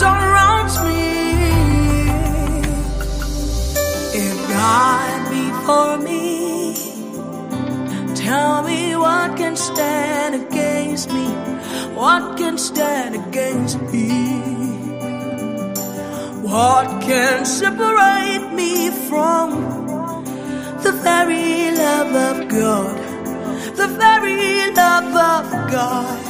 surrounds me. If God be for me, tell me what can stand against me? What can stand against me? What can separate me from the very love of God? The very love of God.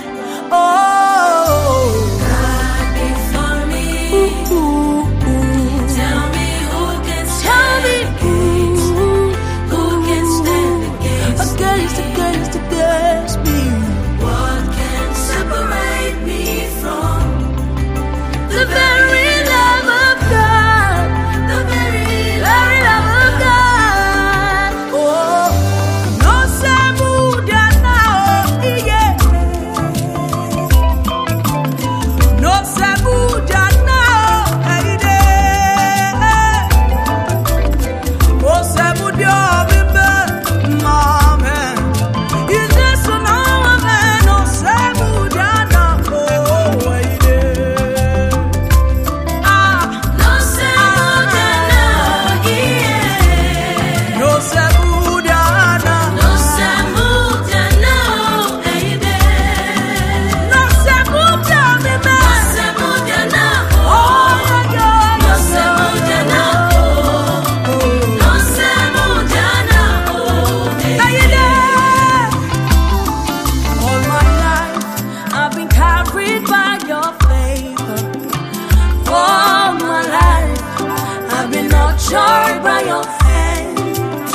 joy by your hands.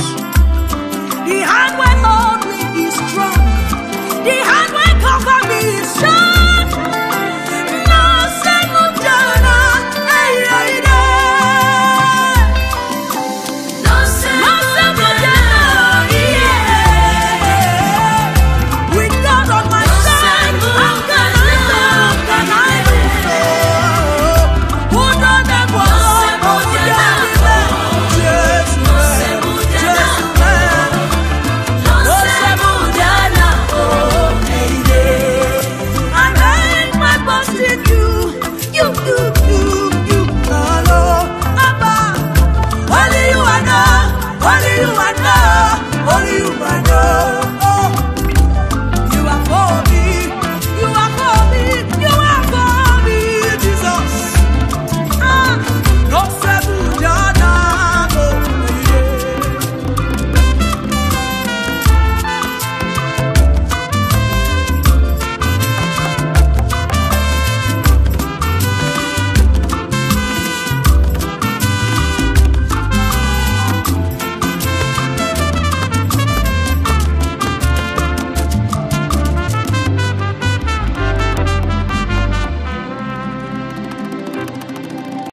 The hard way. Umano, only Umano.